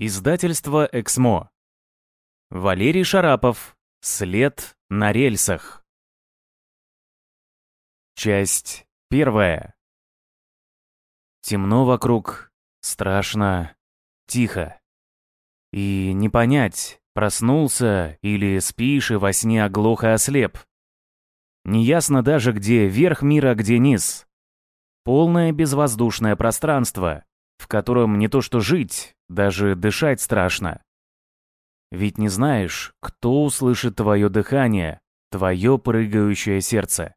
Издательство «Эксмо». Валерий Шарапов. След на рельсах. Часть первая. Темно вокруг, страшно, тихо. И не понять, проснулся или спишь и во сне оглох и ослеп. Неясно даже, где верх мира, где низ. Полное безвоздушное пространство, в котором не то что жить, даже дышать страшно. Ведь не знаешь, кто услышит твое дыхание, твое прыгающее сердце.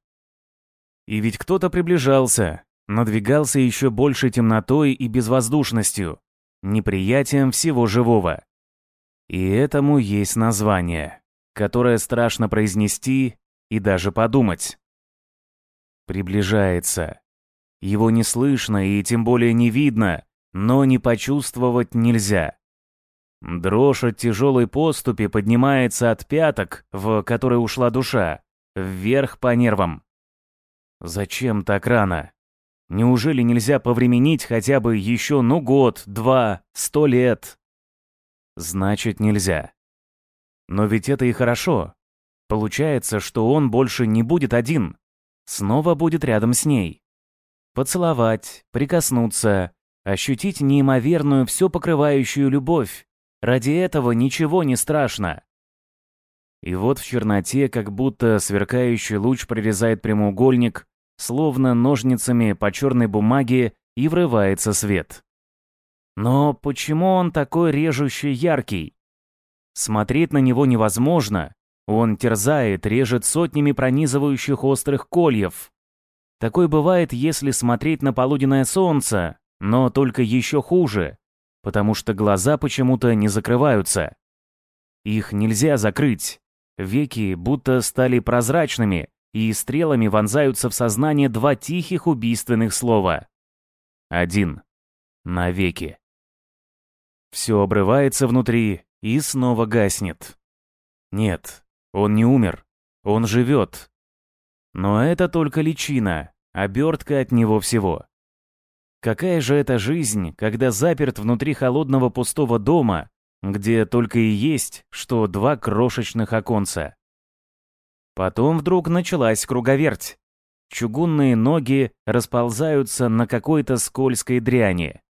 И ведь кто-то приближался, надвигался еще больше темнотой и безвоздушностью, неприятием всего живого. И этому есть название, которое страшно произнести и даже подумать. Приближается. Его не слышно и тем более не видно, но не почувствовать нельзя. Дрожь от тяжелой поступи поднимается от пяток, в которые ушла душа, вверх по нервам. Зачем так рано? Неужели нельзя повременить хотя бы еще ну год, два, сто лет? Значит, нельзя. Но ведь это и хорошо. Получается, что он больше не будет один. Снова будет рядом с ней. Поцеловать, прикоснуться, ощутить неимоверную все покрывающую любовь. Ради этого ничего не страшно. И вот в черноте как будто сверкающий луч прорезает прямоугольник, словно ножницами по черной бумаге, и врывается свет. Но почему он такой режущий яркий? Смотреть на него невозможно. Он терзает, режет сотнями пронизывающих острых кольев. Такой бывает, если смотреть на полуденное солнце, но только еще хуже, потому что глаза почему-то не закрываются. Их нельзя закрыть. Веки будто стали прозрачными, и стрелами вонзаются в сознание два тихих убийственных слова. Один. Навеки. Все обрывается внутри и снова гаснет. Нет, он не умер. Он живет. Но это только личина, обертка от него всего. Какая же это жизнь, когда заперт внутри холодного пустого дома, где только и есть, что два крошечных оконца? Потом вдруг началась круговерть. Чугунные ноги расползаются на какой-то скользкой дряни.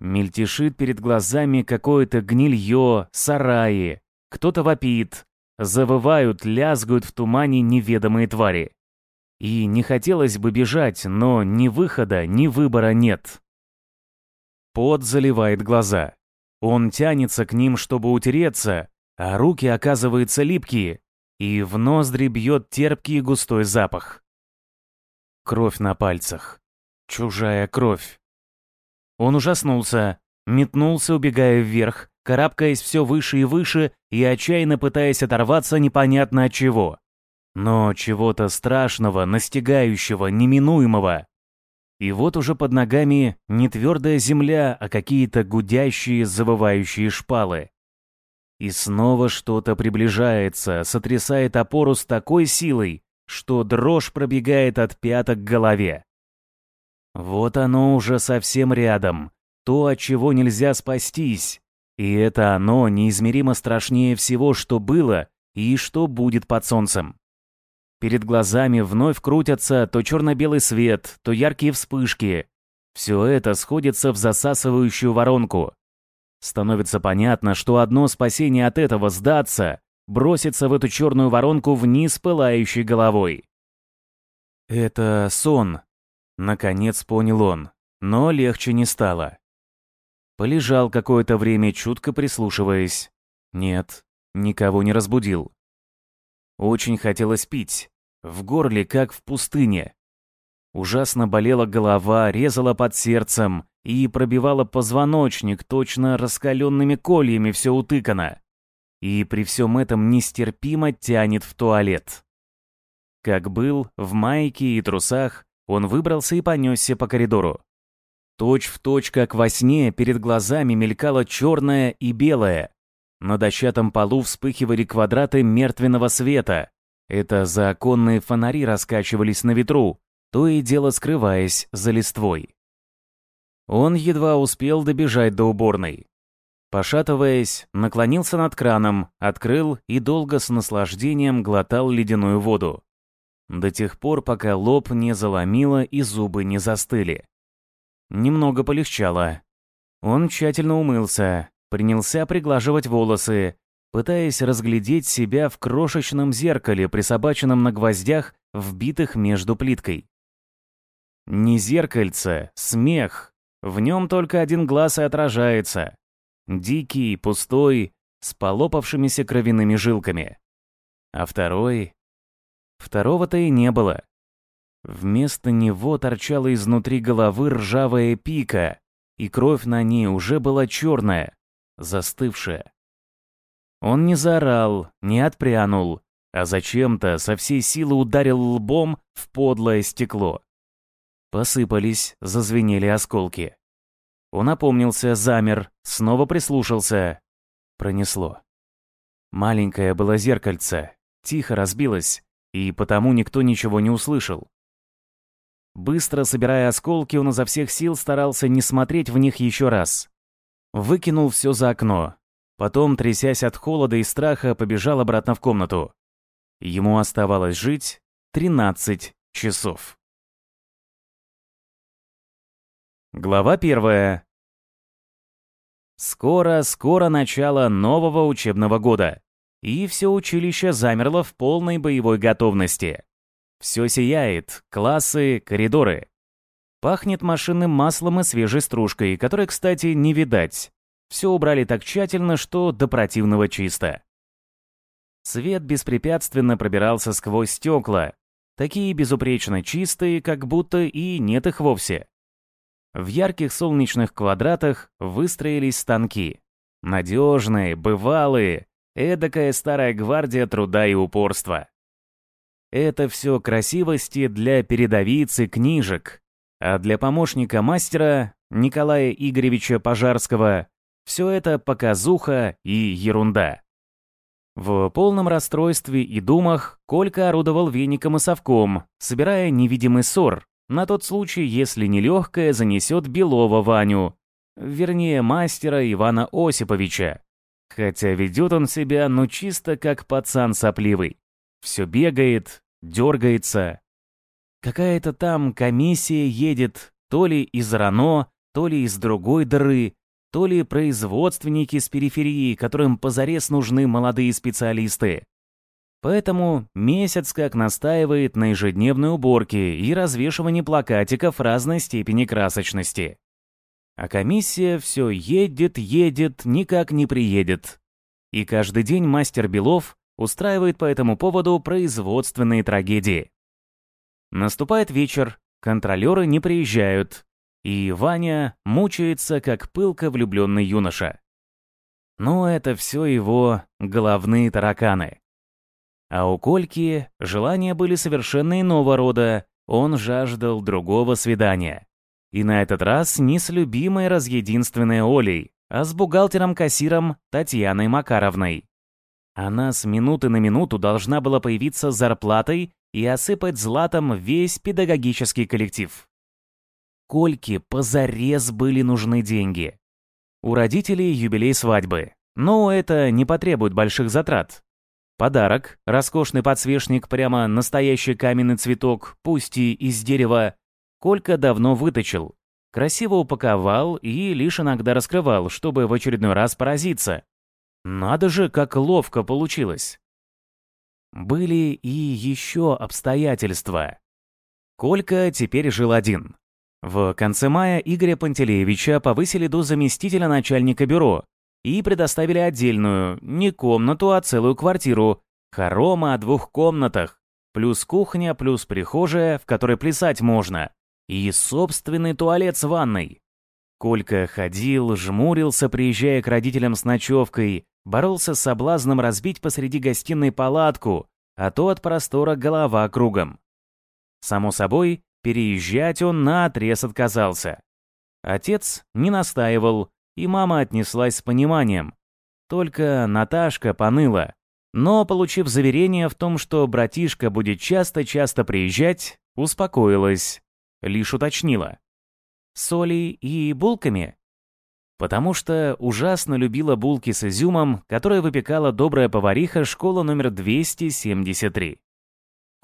Мельтешит перед глазами какое-то гнилье, сараи. Кто-то вопит. Завывают, лязгают в тумане неведомые твари. И не хотелось бы бежать, но ни выхода, ни выбора нет. Пот заливает глаза. Он тянется к ним, чтобы утереться, а руки оказываются липкие, и в ноздри бьет терпкий густой запах. Кровь на пальцах. Чужая кровь. Он ужаснулся, метнулся, убегая вверх, карабкаясь все выше и выше и отчаянно пытаясь оторваться непонятно от чего но чего-то страшного, настигающего, неминуемого. И вот уже под ногами не твердая земля, а какие-то гудящие, завывающие шпалы. И снова что-то приближается, сотрясает опору с такой силой, что дрожь пробегает от пяток к голове. Вот оно уже совсем рядом, то, от чего нельзя спастись. И это оно неизмеримо страшнее всего, что было и что будет под солнцем. Перед глазами вновь крутятся то черно-белый свет, то яркие вспышки. Все это сходится в засасывающую воронку. Становится понятно, что одно спасение от этого сдаться, броситься в эту черную воронку вниз пылающей головой. Это сон. Наконец понял он, но легче не стало. Полежал какое-то время, чутко прислушиваясь. Нет, никого не разбудил. Очень хотелось пить. В горле, как в пустыне. Ужасно болела голова, резала под сердцем и пробивала позвоночник, точно раскаленными кольями все утыкано. И при всем этом нестерпимо тянет в туалет. Как был, в майке и трусах, он выбрался и понесся по коридору. Точь в точь, как во сне, перед глазами мелькало черное и белое. На дощатом полу вспыхивали квадраты мертвенного света, это законные фонари раскачивались на ветру, то и дело скрываясь за листвой. Он едва успел добежать до уборной. Пошатываясь, наклонился над краном, открыл и долго с наслаждением глотал ледяную воду. До тех пор, пока лоб не заломило и зубы не застыли. Немного полегчало. Он тщательно умылся, принялся приглаживать волосы, пытаясь разглядеть себя в крошечном зеркале, присобаченном на гвоздях, вбитых между плиткой. Не зеркальце, смех. В нем только один глаз и отражается. Дикий, пустой, с полопавшимися кровяными жилками. А второй... Второго-то и не было. Вместо него торчала изнутри головы ржавая пика, и кровь на ней уже была черная, застывшая. Он не заорал, не отпрянул, а зачем-то со всей силы ударил лбом в подлое стекло. Посыпались, зазвенели осколки. Он опомнился, замер, снова прислушался. Пронесло. Маленькое было зеркальце, тихо разбилось, и потому никто ничего не услышал. Быстро собирая осколки, он изо всех сил старался не смотреть в них еще раз. Выкинул все за окно. Потом, трясясь от холода и страха, побежал обратно в комнату. Ему оставалось жить 13 часов. Глава первая. Скоро, скоро начало нового учебного года, и все училище замерло в полной боевой готовности. Все сияет, классы, коридоры. Пахнет машинным маслом и свежей стружкой, которой, кстати, не видать. Все убрали так тщательно, что до противного чисто. Свет беспрепятственно пробирался сквозь стекла, такие безупречно чистые, как будто и нет их вовсе. В ярких солнечных квадратах выстроились станки. Надежные, бывалые, эдакая старая гвардия труда и упорства. Это все красивости для передовицы книжек, а для помощника мастера Николая Игоревича Пожарского все это показуха и ерунда. В полном расстройстве и думах Колька орудовал веником и совком, собирая невидимый ссор, на тот случай, если нелегкое занесет Белова Ваню, вернее, мастера Ивана Осиповича. Хотя ведет он себя, ну чисто как пацан сопливый. Все бегает, дергается. Какая-то там комиссия едет, то ли из Рано, то ли из другой дыры, то ли производственники с периферии, которым позарез нужны молодые специалисты. Поэтому месяц как настаивает на ежедневной уборке и развешивании плакатиков разной степени красочности. А комиссия все едет, едет, никак не приедет. И каждый день мастер Белов устраивает по этому поводу производственные трагедии. Наступает вечер, контролеры не приезжают, и Ваня мучается, как пылко влюбленный юноша. Но это все его головные тараканы. А у Кольки желания были совершенно иного рода, он жаждал другого свидания. И на этот раз не с любимой разъединственной Олей, а с бухгалтером-кассиром Татьяной Макаровной. Она с минуты на минуту должна была появиться с зарплатой и осыпать златом весь педагогический коллектив. Кольке позарез были нужны деньги. У родителей юбилей свадьбы, но это не потребует больших затрат. Подарок, роскошный подсвечник, прямо настоящий каменный цветок, пусть и из дерева, Колька давно выточил. Красиво упаковал и лишь иногда раскрывал, чтобы в очередной раз поразиться. Надо же, как ловко получилось. Были и еще обстоятельства. Колька теперь жил один. В конце мая Игоря Пантелеевича повысили до заместителя начальника бюро, и предоставили отдельную, не комнату, а целую квартиру, хорома о двух комнатах, плюс кухня, плюс прихожая, в которой плясать можно, и собственный туалет с ванной. Колька ходил, жмурился, приезжая к родителям с ночевкой, боролся с соблазном разбить посреди гостиной палатку, а то от простора голова кругом. Само собой, переезжать он наотрез отказался. Отец не настаивал, и мама отнеслась с пониманием. Только Наташка поныла. Но, получив заверение в том, что братишка будет часто-часто приезжать, успокоилась. Лишь уточнила. «Соли и булками?» потому что ужасно любила булки с изюмом, которые выпекала добрая повариха школа номер 273.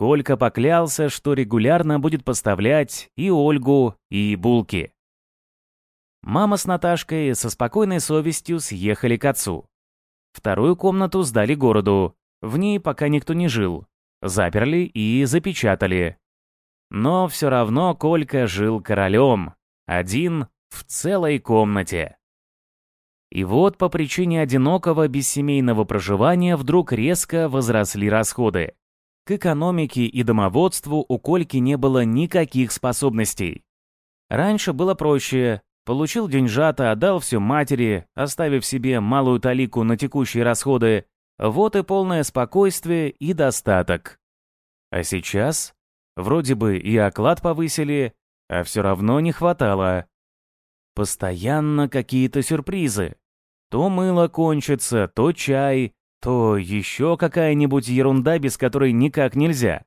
Колька поклялся, что регулярно будет поставлять и Ольгу, и булки. Мама с Наташкой со спокойной совестью съехали к отцу. Вторую комнату сдали городу, в ней пока никто не жил. Заперли и запечатали. Но все равно Колька жил королем, один в целой комнате. И вот по причине одинокого бессемейного проживания вдруг резко возросли расходы. К экономике и домоводству у Кольки не было никаких способностей. Раньше было проще. Получил деньжата, отдал все матери, оставив себе малую талику на текущие расходы. Вот и полное спокойствие и достаток. А сейчас? Вроде бы и оклад повысили, а все равно не хватало. Постоянно какие-то сюрпризы. То мыло кончится, то чай, то еще какая-нибудь ерунда, без которой никак нельзя.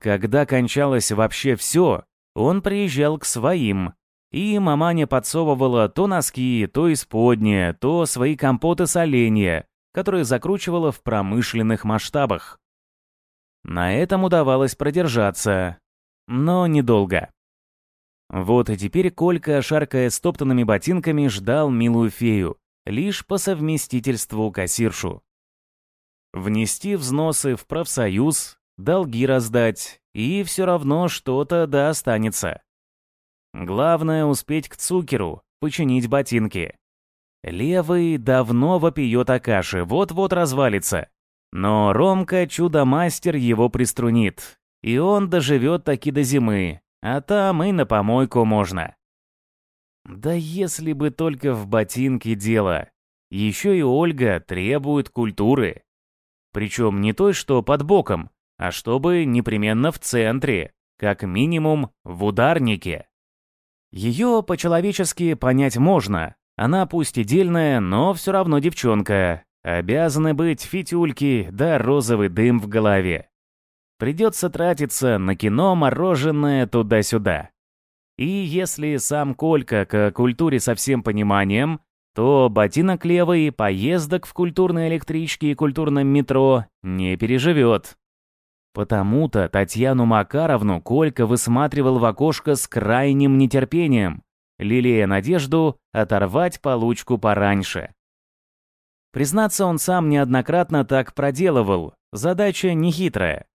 Когда кончалось вообще все, он приезжал к своим, и маманя подсовывала то носки, то исподние, то свои компоты с оленя, которые закручивала в промышленных масштабах. На этом удавалось продержаться, но недолго. Вот и теперь Колька, шаркая стоптанными ботинками, ждал милую фею, лишь по совместительству кассиршу. Внести взносы в профсоюз, долги раздать, и все равно что-то да останется. Главное успеть к Цукеру, починить ботинки. Левый давно вопиет о каше, вот-вот развалится. Но Ромка, чудо-мастер, его приструнит. И он доживет таки до зимы, а там и на помойку можно. Да если бы только в ботинке дело. Еще и Ольга требует культуры. Причем не той, что под боком, а чтобы непременно в центре, как минимум в ударнике. Ее по-человечески понять можно. Она пусть и дельная, но все равно девчонка. Обязаны быть фитюльки да розовый дым в голове. Придется тратиться на кино, мороженое туда-сюда. И если сам Колька к культуре со всем пониманием, то ботинок левый поездок в культурной электричке и культурном метро не переживет. Потому-то Татьяну Макаровну Колька высматривал в окошко с крайним нетерпением, лелея надежду оторвать получку пораньше. Признаться, он сам неоднократно так проделывал, задача нехитрая.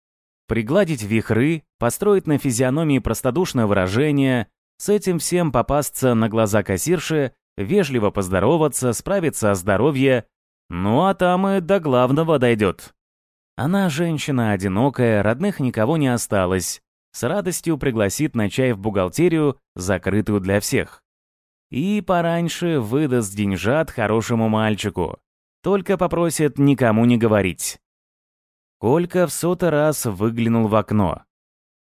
Пригладить вихры, построить на физиономии простодушное выражение, с этим всем попасться на глаза кассирши, вежливо поздороваться, справиться о здоровье, ну а там и до главного дойдет. Она женщина одинокая, родных никого не осталось, с радостью пригласит на чай в бухгалтерию, закрытую для всех. И пораньше выдаст деньжат хорошему мальчику, только попросит никому не говорить. Колька в сотый раз выглянул в окно.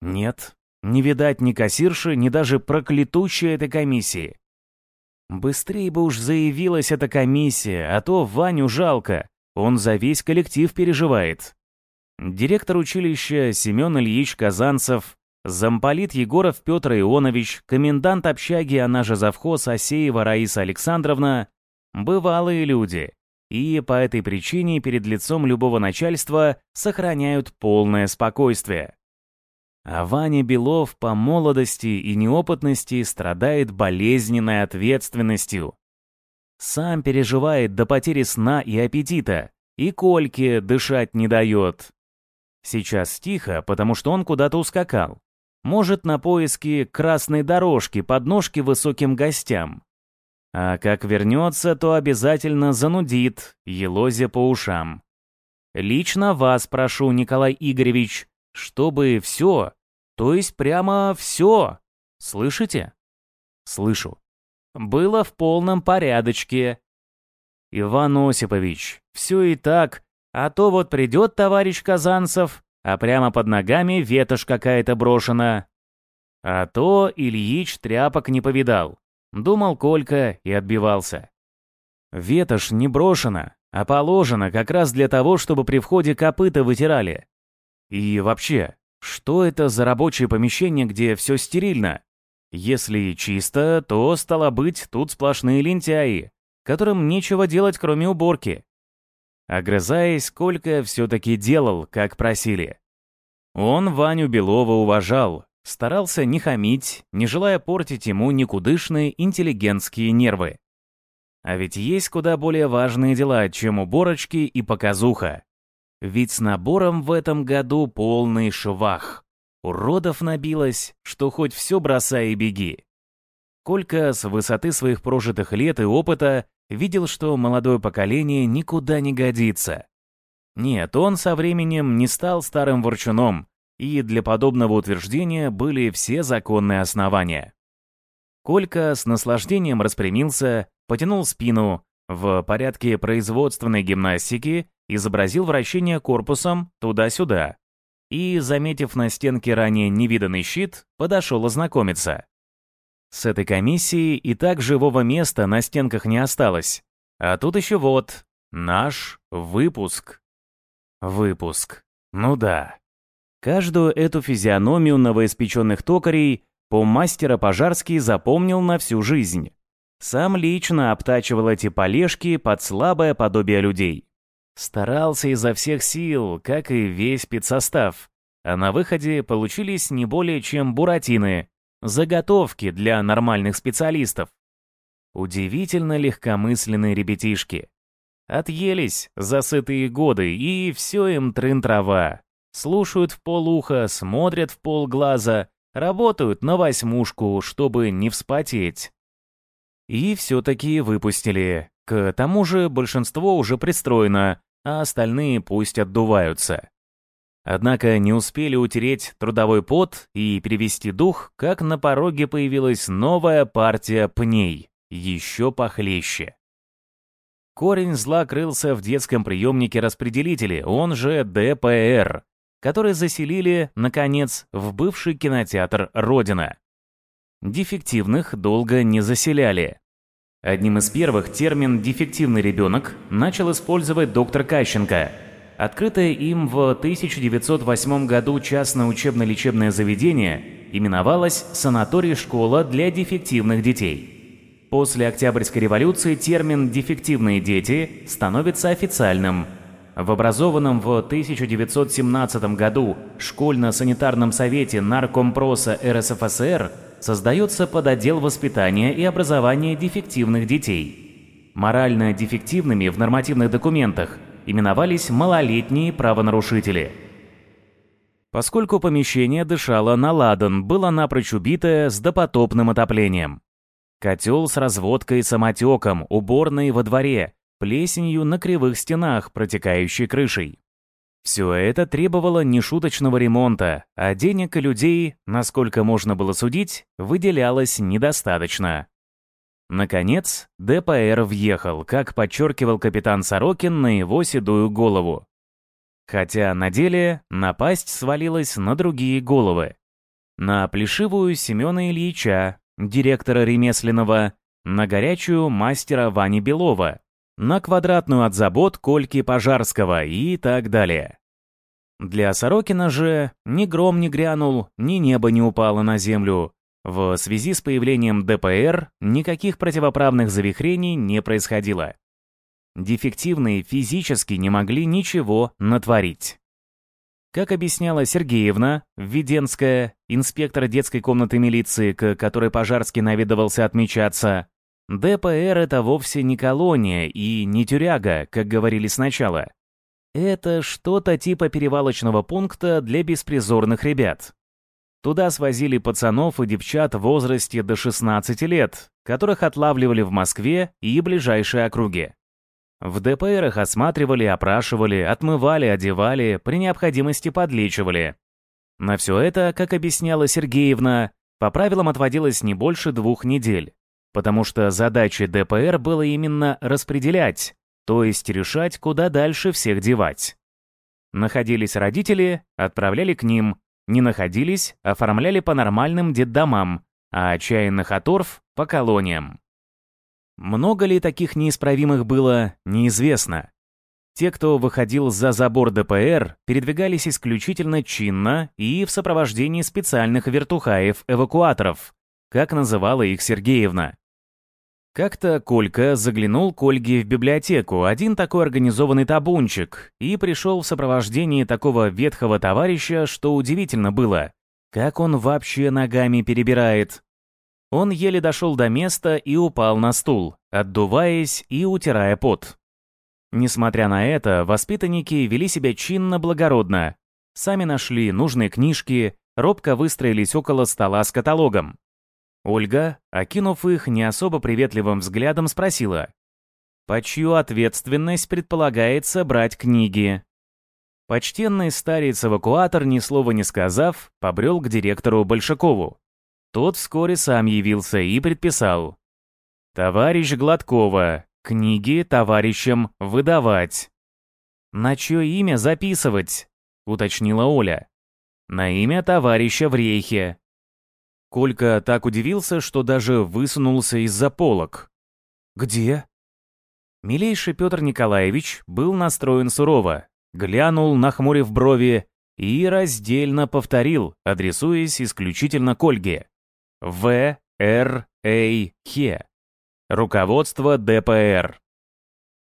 Нет, не видать ни кассирши, ни даже проклятущей этой комиссии. Быстрее бы уж заявилась эта комиссия, а то Ваню жалко, он за весь коллектив переживает. Директор училища Семен Ильич Казанцев, замполит Егоров Петр Ионович, комендант общаги, она же завхоз Асеева Раиса Александровна, бывалые люди, и по этой причине перед лицом любого начальства сохраняют полное спокойствие. А Ваня Белов по молодости и неопытности страдает болезненной ответственностью. Сам переживает до потери сна и аппетита, и Кольке дышать не дает. Сейчас тихо, потому что он куда-то ускакал. Может, на поиски красной дорожки, подножки высоким гостям. А как вернется, то обязательно занудит, елозя по ушам. Лично вас прошу, Николай Игоревич, чтобы все, то есть прямо все, слышите? Слышу. Было в полном порядочке. Иван Осипович, все и так, а то вот придет товарищ Казанцев, а прямо под ногами ветошь какая-то брошена. А то Ильич тряпок не повидал. Думал Колька и отбивался. Ветошь не брошена, а положена как раз для того, чтобы при входе копыта вытирали. И вообще, что это за рабочее помещение, где все стерильно? Если чисто, то, стало быть, тут сплошные лентяи, которым нечего делать, кроме уборки. Огрызаясь, Колька все-таки делал, как просили. Он Ваню Белова уважал, старался не хамить, не желая портить ему никудышные интеллигентские нервы. А ведь есть куда более важные дела, чем уборочки и показуха. Ведь с набором в этом году полный швах. Уродов набилось, что хоть все бросай и беги. Колька с высоты своих прожитых лет и опыта видел, что молодое поколение никуда не годится. Нет, он со временем не стал старым ворчуном, и для подобного утверждения были все законные основания. Колька с наслаждением распрямился, потянул спину, в порядке производственной гимнастики изобразил вращение корпусом туда-сюда и, заметив на стенке ранее невиданный щит, подошел ознакомиться. С этой комиссией и так живого места на стенках не осталось. А тут еще вот, наш выпуск. Выпуск. Ну да. Каждую эту физиономию новоиспеченных токарей по мастера Пожарский запомнил на всю жизнь. Сам лично обтачивал эти полежки под слабое подобие людей. Старался изо всех сил, как и весь спецсостав. А на выходе получились не более чем буратины, заготовки для нормальных специалистов. Удивительно легкомысленные ребятишки. Отъелись за сытые годы, и все им трын-трава. Слушают в полуха, смотрят в полглаза, работают на восьмушку, чтобы не вспотеть. И все-таки выпустили. К тому же большинство уже пристроено, а остальные пусть отдуваются. Однако не успели утереть трудовой пот и перевести дух, как на пороге появилась новая партия пней, еще похлеще. Корень зла крылся в детском приемнике распределителе, он же ДПР, который заселили, наконец, в бывший кинотеатр «Родина». Дефективных долго не заселяли. Одним из первых термин «дефективный ребенок» начал использовать доктор Кащенко. Открытое им в 1908 году частное учебно-лечебное заведение именовалось «Санаторий-школа для дефективных детей». После Октябрьской революции термин «дефективные дети» становится официальным. В образованном в 1917 году школьно-санитарном совете Наркомпроса РСФСР создается подотдел воспитания и образования дефективных детей. Морально дефективными в нормативных документах именовались малолетние правонарушители. Поскольку помещение дышало на ладан, было напрочь убитое с допотопным отоплением. Котел с разводкой самотеком, уборной во дворе, плесенью на кривых стенах, протекающей крышей. Все это требовало нешуточного ремонта, а денег и людей, насколько можно было судить, выделялось недостаточно. Наконец, ДПР въехал, как подчеркивал капитан Сорокин на его седую голову. Хотя на деле напасть свалилась на другие головы. На плешивую Семена Ильича, директора ремесленного, на горячую мастера Вани Белова, на квадратную от забот Кольки Пожарского и так далее. Для Сорокина же ни гром не грянул, ни небо не упало на землю. В связи с появлением ДПР никаких противоправных завихрений не происходило. Дефективные физически не могли ничего натворить. Как объясняла Сергеевна, Введенская, инспектор детской комнаты милиции, к которой Пожарский наведывался отмечаться, ДПР — это вовсе не колония и не тюряга, как говорили сначала. Это что-то типа перевалочного пункта для беспризорных ребят. Туда свозили пацанов и девчат в возрасте до 16 лет, которых отлавливали в Москве и ближайшей округе. В ДПРах осматривали, опрашивали, отмывали, одевали, при необходимости подлечивали. На все это, как объясняла Сергеевна, по правилам отводилось не больше двух недель потому что задачей ДПР было именно распределять, то есть решать, куда дальше всех девать. Находились родители, отправляли к ним, не находились, оформляли по нормальным детдомам, а отчаянных оторв — по колониям. Много ли таких неисправимых было, неизвестно. Те, кто выходил за забор ДПР, передвигались исключительно чинно и в сопровождении специальных вертухаев-эвакуаторов, как называла их Сергеевна. Как-то Колька заглянул к Ольге в библиотеку, один такой организованный табунчик, и пришел в сопровождении такого ветхого товарища, что удивительно было. Как он вообще ногами перебирает? Он еле дошел до места и упал на стул, отдуваясь и утирая пот. Несмотря на это, воспитанники вели себя чинно-благородно. Сами нашли нужные книжки, робко выстроились около стола с каталогом. Ольга, окинув их не особо приветливым взглядом, спросила, «По чью ответственность предполагается брать книги?» Почтенный старец-эвакуатор, ни слова не сказав, побрел к директору Большакову. Тот вскоре сам явился и предписал. «Товарищ Гладкова, книги товарищам выдавать». «На чье имя записывать?» — уточнила Оля. «На имя товарища в рейхе». Колька так удивился, что даже высунулся из-за полок. «Где?» Милейший Петр Николаевич был настроен сурово, глянул, нахмурив брови, и раздельно повторил, адресуясь исключительно к Ольге. В. Р. А. Хе. Руководство ДПР.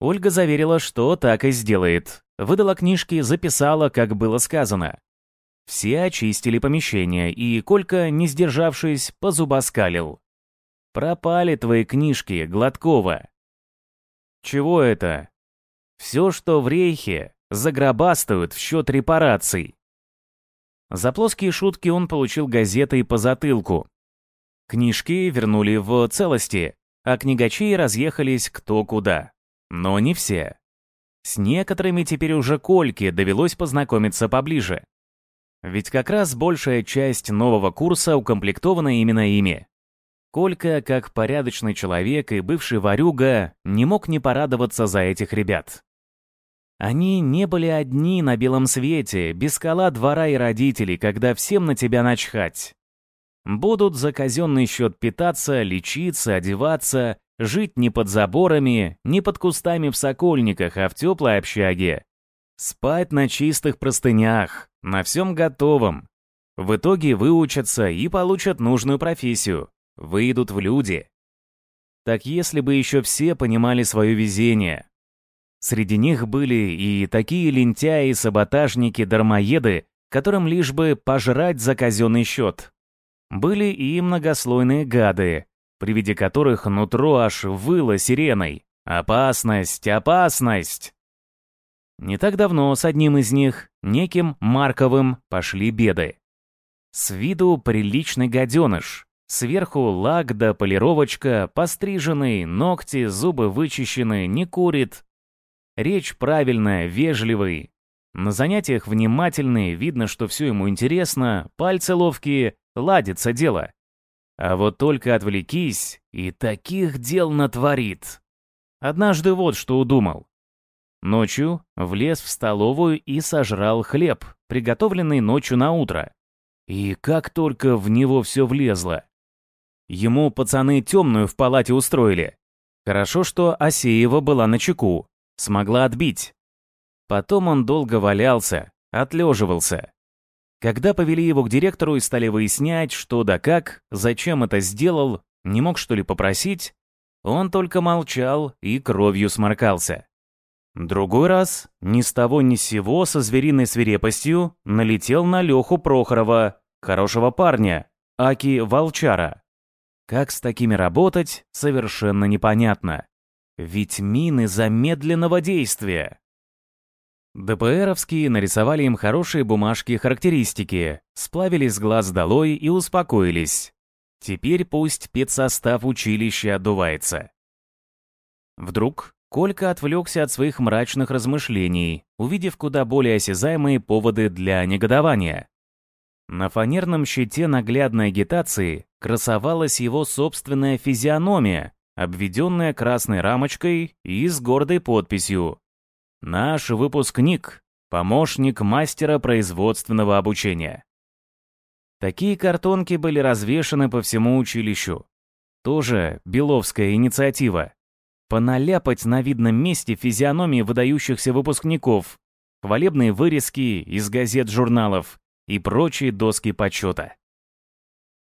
Ольга заверила, что так и сделает. Выдала книжки, записала, как было сказано. Все очистили помещение, и Колька, не сдержавшись, позубоскалил. «Пропали твои книжки, Гладкова». «Чего это?» «Все, что в рейхе, загробастают в счет репараций». За плоские шутки он получил газетой по затылку, Книжки вернули в целости, а книгачи разъехались кто куда. Но не все. С некоторыми теперь уже Кольке довелось познакомиться поближе. Ведь как раз большая часть нового курса укомплектована именно ими. Колька, как порядочный человек и бывший ворюга, не мог не порадоваться за этих ребят. Они не были одни на белом свете, без скала двора и родителей, когда всем на тебя начхать. Будут за казенный счет питаться, лечиться, одеваться, жить не под заборами, не под кустами в сокольниках, а в теплой общаге. Спать на чистых простынях, на всем готовом. В итоге выучатся и получат нужную профессию, выйдут в люди. Так если бы еще все понимали свое везение. Среди них были и такие лентяи, саботажники, дармоеды, которым лишь бы пожрать за казенный счет. Были и многослойные гады, при виде которых нутро аж выло сиреной. «Опасность! Опасность!» Не так давно с одним из них, неким Марковым, пошли беды. С виду приличный гаденыш. Сверху лак да полировочка, постриженный, ногти, зубы вычищены, не курит. Речь правильная, вежливый. На занятиях внимательный, видно, что все ему интересно, пальцы ловкие, ладится дело. А вот только отвлекись, и таких дел натворит. Однажды вот что удумал. Ночью влез в столовую и сожрал хлеб, приготовленный ночью на утро. И как только в него все влезло. Ему пацаны темную в палате устроили. Хорошо, что Асеева была на чеку, смогла отбить. Потом он долго валялся, отлеживался. Когда повели его к директору и стали выяснять, что да как, зачем это сделал, не мог что ли попросить, он только молчал и кровью сморкался. Другой раз, ни с того ни с сего, со звериной свирепостью, налетел на Леху Прохорова, хорошего парня, Аки Волчара. Как с такими работать, совершенно непонятно. Ведь мины замедленного действия. ДПРовские нарисовали им хорошие бумажки характеристики, сплавили с глаз долой и успокоились. Теперь пусть педсостав училища отдувается. Вдруг Колька отвлекся от своих мрачных размышлений, увидев куда более осязаемые поводы для негодования. На фанерном щите наглядной агитации красовалась его собственная физиономия, обведенная красной рамочкой и с гордой подписью Наш выпускник, помощник мастера производственного обучения. Такие картонки были развешаны по всему училищу. Тоже Беловская инициатива. Поналяпать на видном месте физиономии выдающихся выпускников, хвалебные вырезки из газет-журналов и прочие доски почета.